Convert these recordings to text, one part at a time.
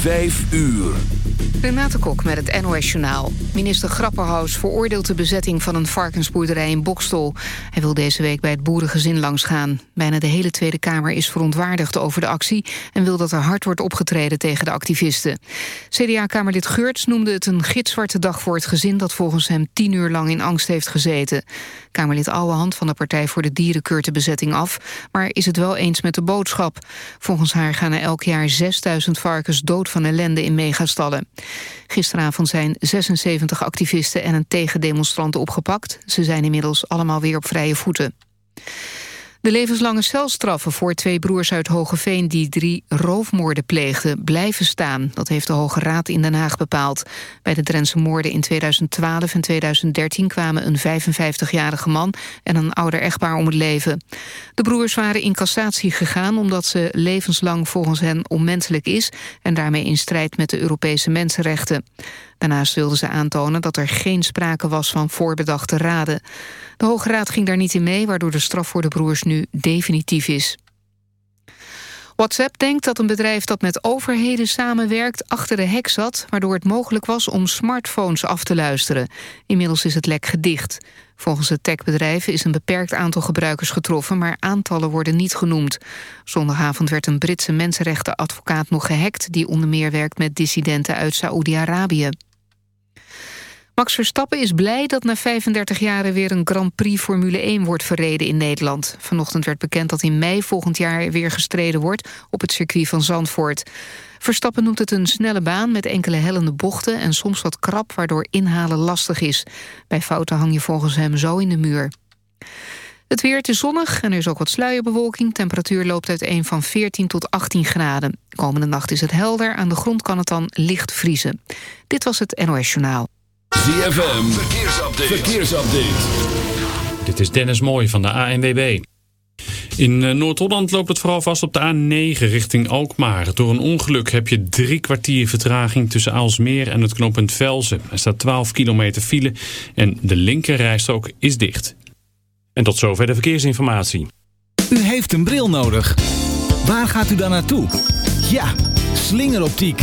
Vijf uur. Renate Kok met het NOS Journaal. Minister Grapperhaus veroordeelt de bezetting van een varkensboerderij in Bokstol. Hij wil deze week bij het boerengezin langsgaan. Bijna de hele Tweede Kamer is verontwaardigd over de actie... en wil dat er hard wordt opgetreden tegen de activisten. CDA-kamerlid Geurts noemde het een gitzwarte dag voor het gezin... dat volgens hem tien uur lang in angst heeft gezeten. Kamerlid Ouwehand van de Partij voor de Dieren keurt de bezetting af... maar is het wel eens met de boodschap. Volgens haar gaan er elk jaar 6000 varkens dood van ellende in megastallen. Gisteravond zijn 76 activisten en een tegendemonstrant opgepakt. Ze zijn inmiddels allemaal weer op vrije voeten. De levenslange celstraffen voor twee broers uit Hogeveen... die drie roofmoorden pleegden, blijven staan. Dat heeft de Hoge Raad in Den Haag bepaald. Bij de Drentse moorden in 2012 en 2013 kwamen een 55-jarige man... en een ouder echtpaar om het leven. De broers waren in cassatie gegaan... omdat ze levenslang volgens hen onmenselijk is... en daarmee in strijd met de Europese mensenrechten. Daarnaast wilden ze aantonen dat er geen sprake was van voorbedachte raden. De Hoge Raad ging daar niet in mee, waardoor de straf voor de broers nu definitief is. WhatsApp denkt dat een bedrijf dat met overheden samenwerkt achter de hek zat, waardoor het mogelijk was om smartphones af te luisteren. Inmiddels is het lek gedicht. Volgens het techbedrijf is een beperkt aantal gebruikers getroffen, maar aantallen worden niet genoemd. Zondagavond werd een Britse mensenrechtenadvocaat nog gehackt, die onder meer werkt met dissidenten uit Saoedi-Arabië. Max Verstappen is blij dat na 35 jaren weer een Grand Prix Formule 1 wordt verreden in Nederland. Vanochtend werd bekend dat in mei volgend jaar weer gestreden wordt op het circuit van Zandvoort. Verstappen noemt het een snelle baan met enkele hellende bochten en soms wat krap waardoor inhalen lastig is. Bij fouten hang je volgens hem zo in de muur. Het weer, is zonnig en er is ook wat sluierbewolking. Temperatuur loopt uiteen van 14 tot 18 graden. Komende nacht is het helder, aan de grond kan het dan licht vriezen. Dit was het NOS Journaal. ZFM, verkeersupdate. verkeersupdate. Dit is Dennis Mooij van de ANWB. In eh, Noord-Holland loopt het vooral vast op de A9 richting Alkmaar. Door een ongeluk heb je drie kwartier vertraging tussen Aalsmeer en het knooppunt Velzen. Er staat 12 kilometer file en de linkerrijstrook is dicht. En tot zover de verkeersinformatie. U heeft een bril nodig. Waar gaat u dan naartoe? Ja, slingeroptiek.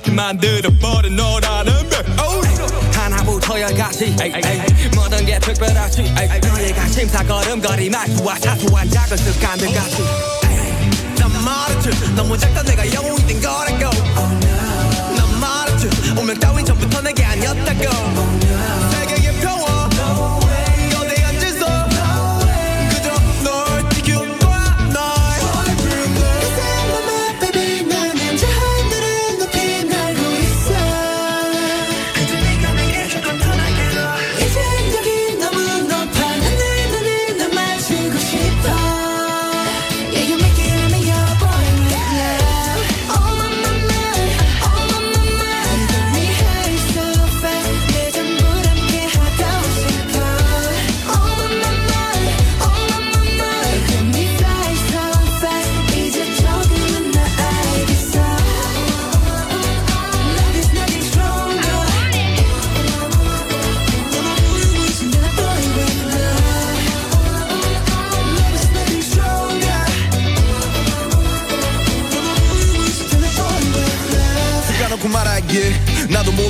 않게 만들어버린 너라는 맥 하나부터여까지 모든 게 특별하지 에이, 에이, 걸음걸이 심사거름거리 말투와 사소한 작은 습관들 같이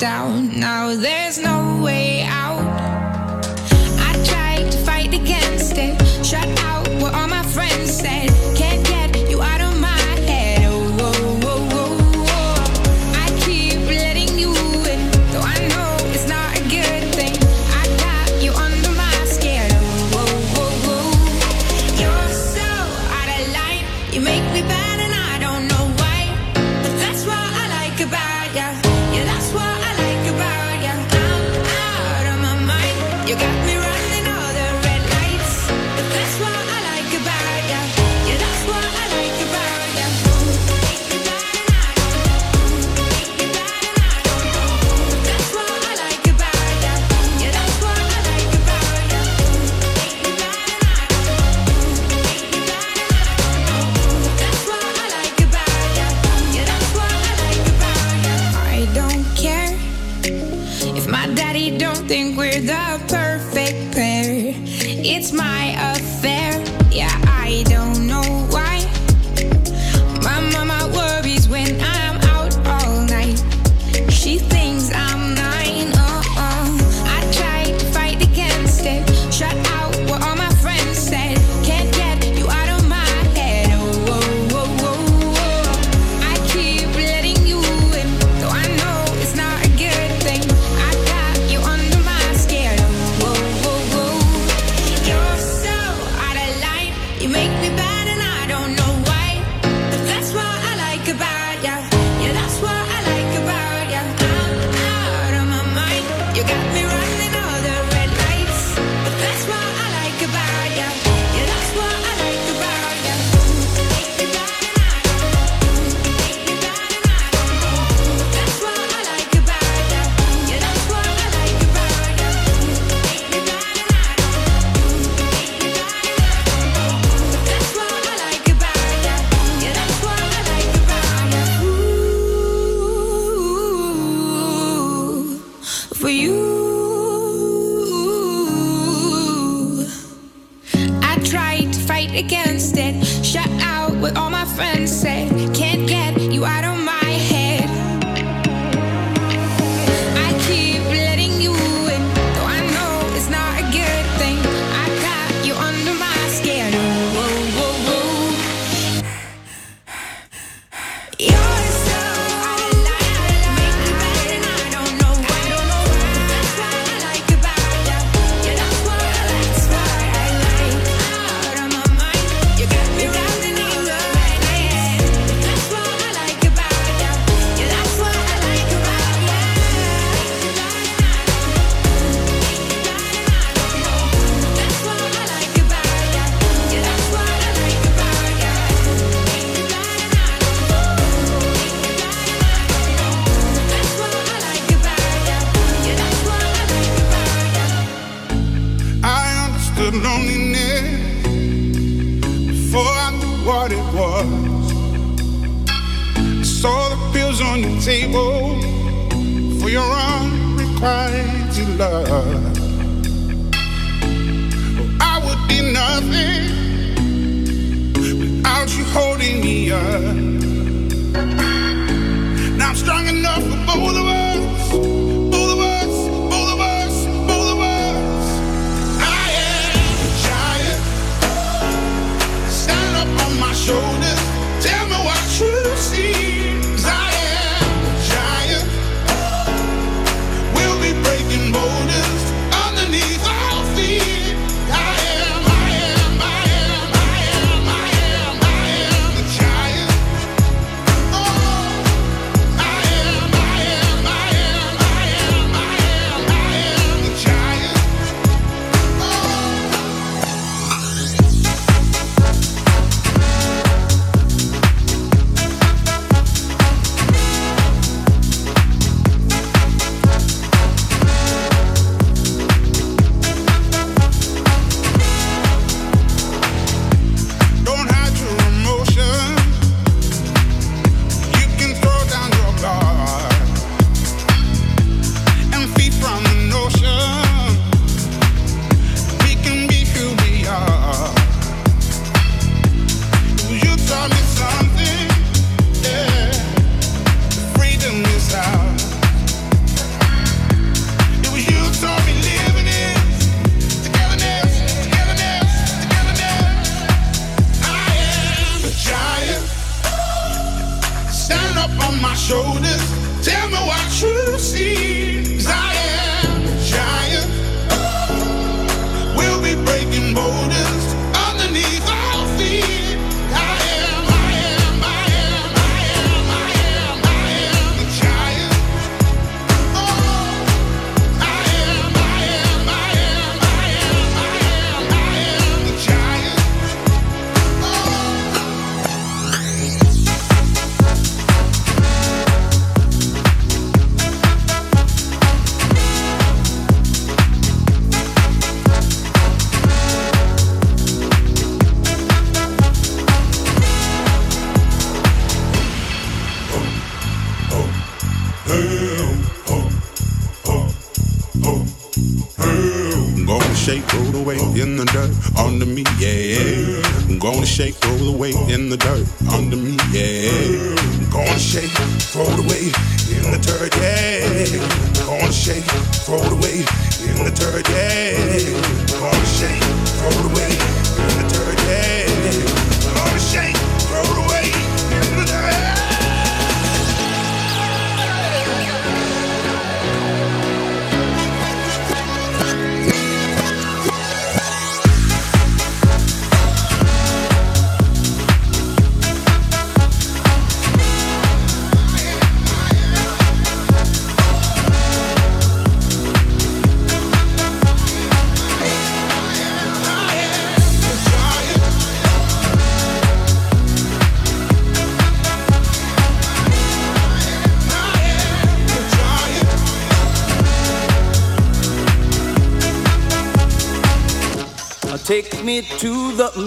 down. Now there's no what it was. I saw the pills on your table for your unrequited love. Well, I would be nothing without you holding me up. Now I'm strong enough for both of us.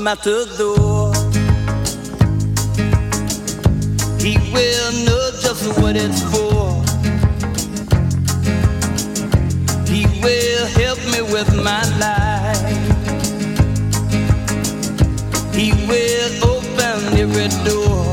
matador. He will know just what it's for. He will help me with my life. He will open every door.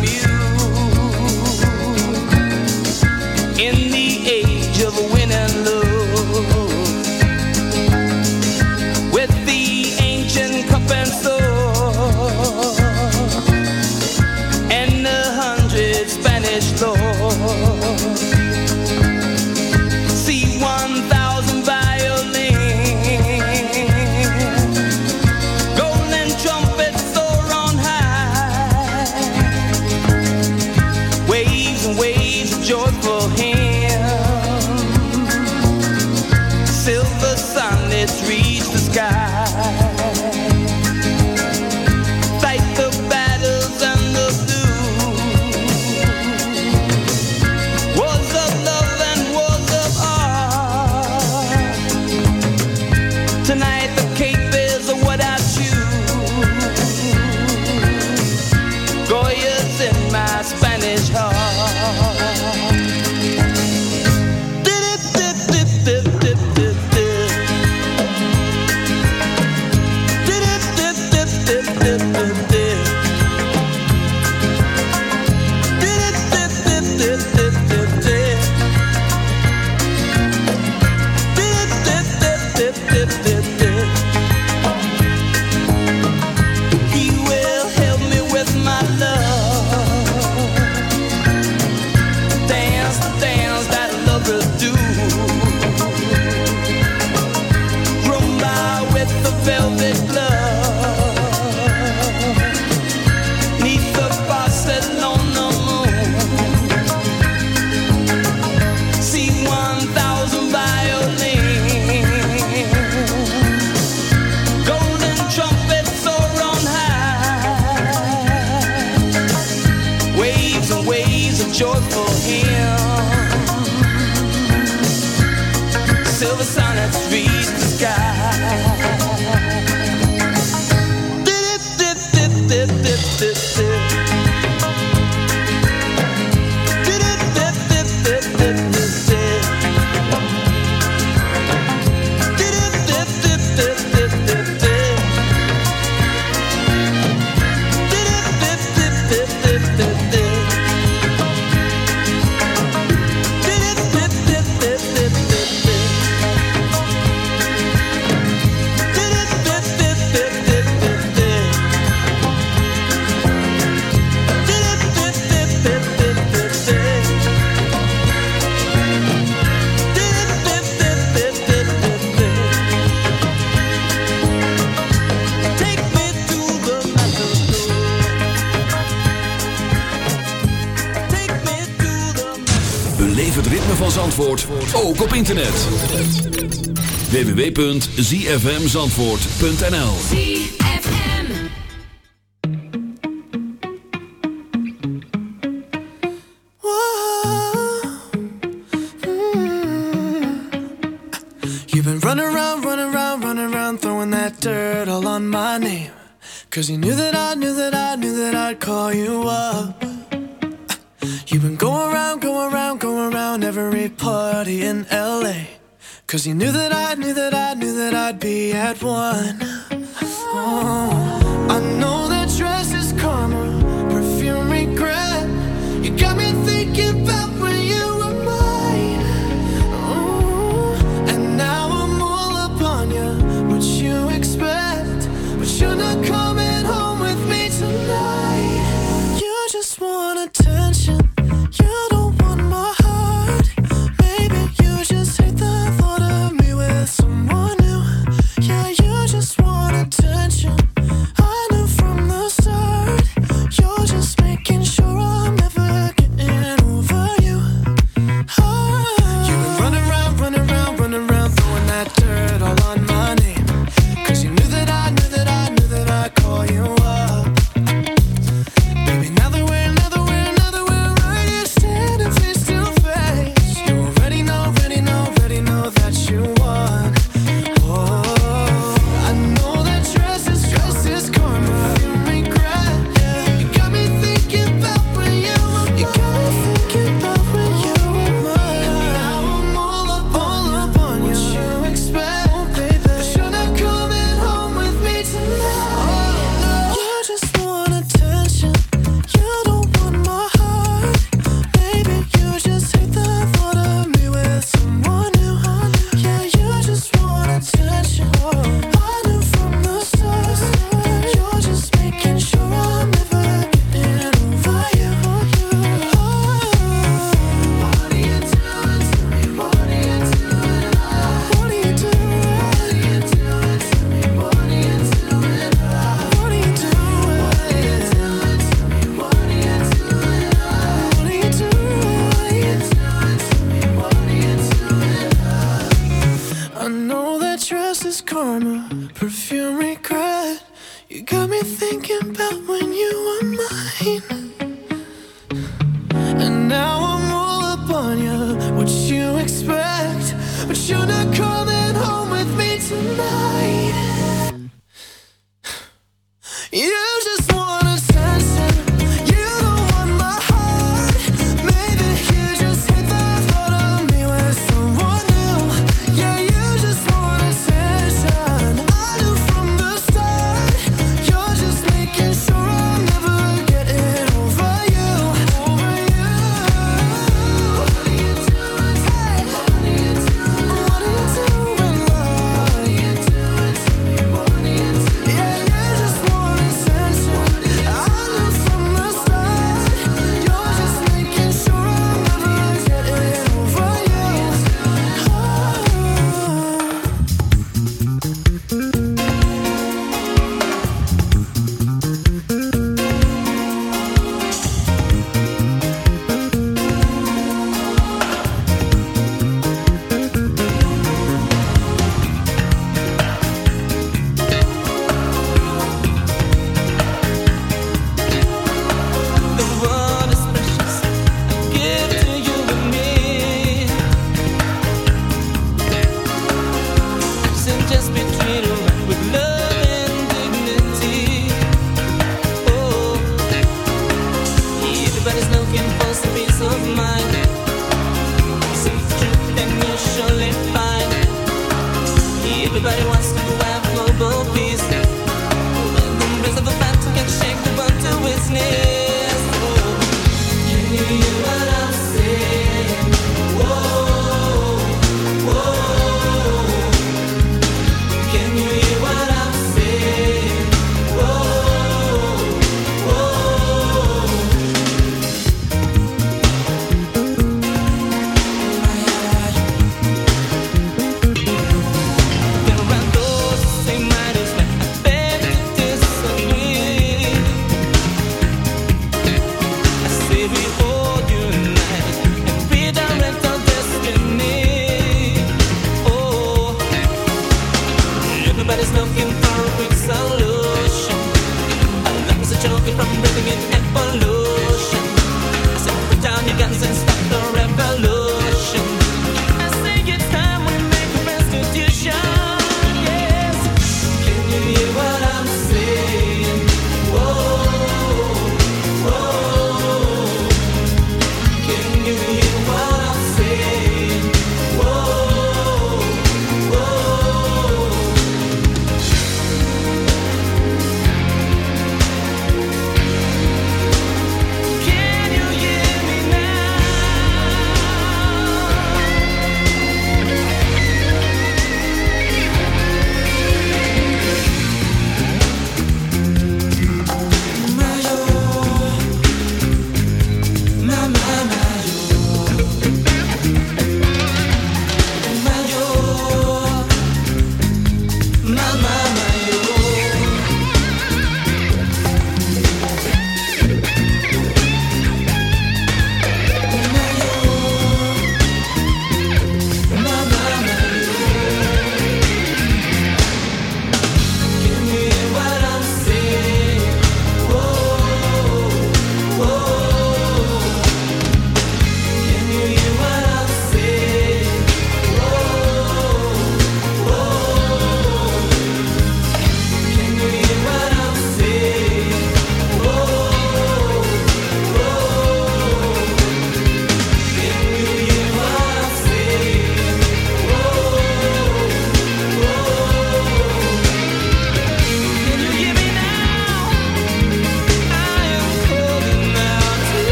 You've been running around, running around, running around, throwing that dirt all on www.zfmzandvoort.nl Cause you knew that I knew that I knew that I'd call you up. You've been going around, going around, going around every party in LA. Cause you knew that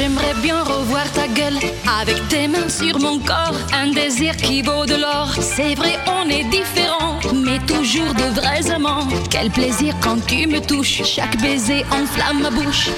J'aimerais bien revoir ta gueule avec tes mains sur mon corps. Un désir qui vaut de l'or. C'est vrai, on est différents, mais toujours de vrais amants. Quel plaisir quand tu me touches. Chaque baiser enflamme ma bouche.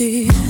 dear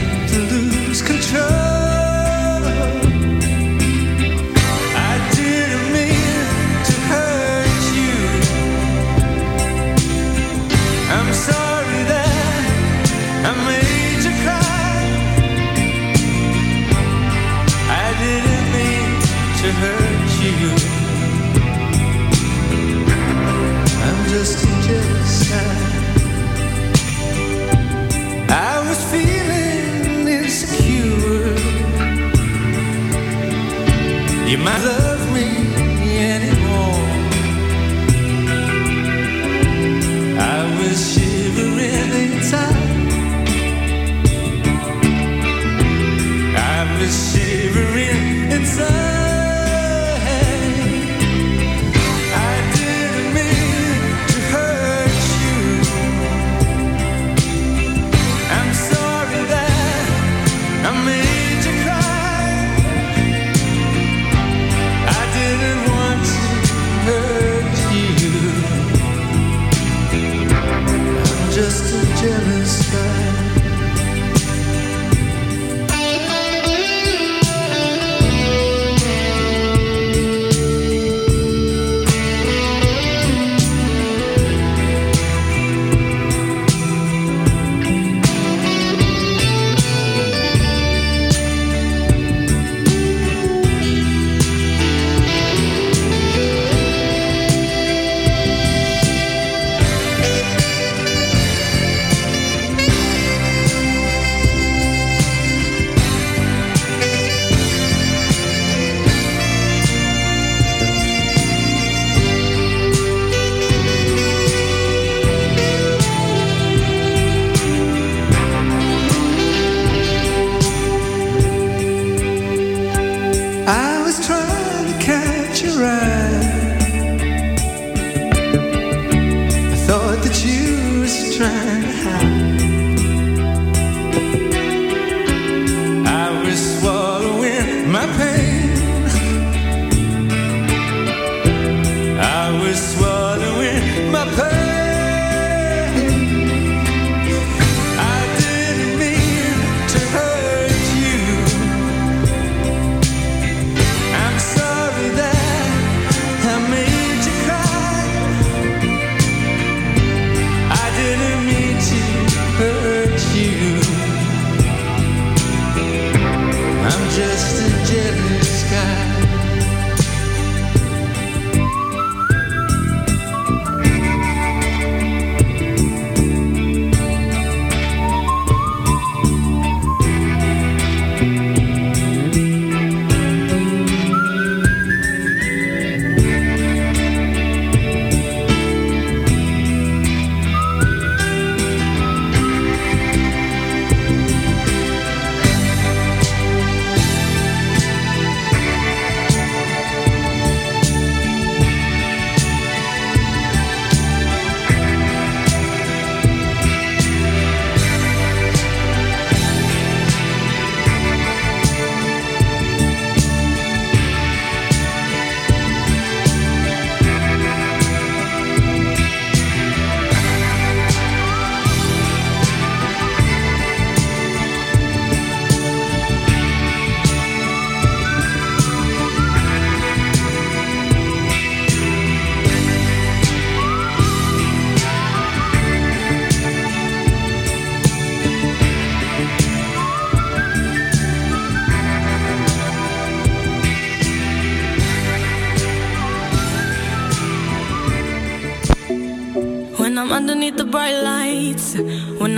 matter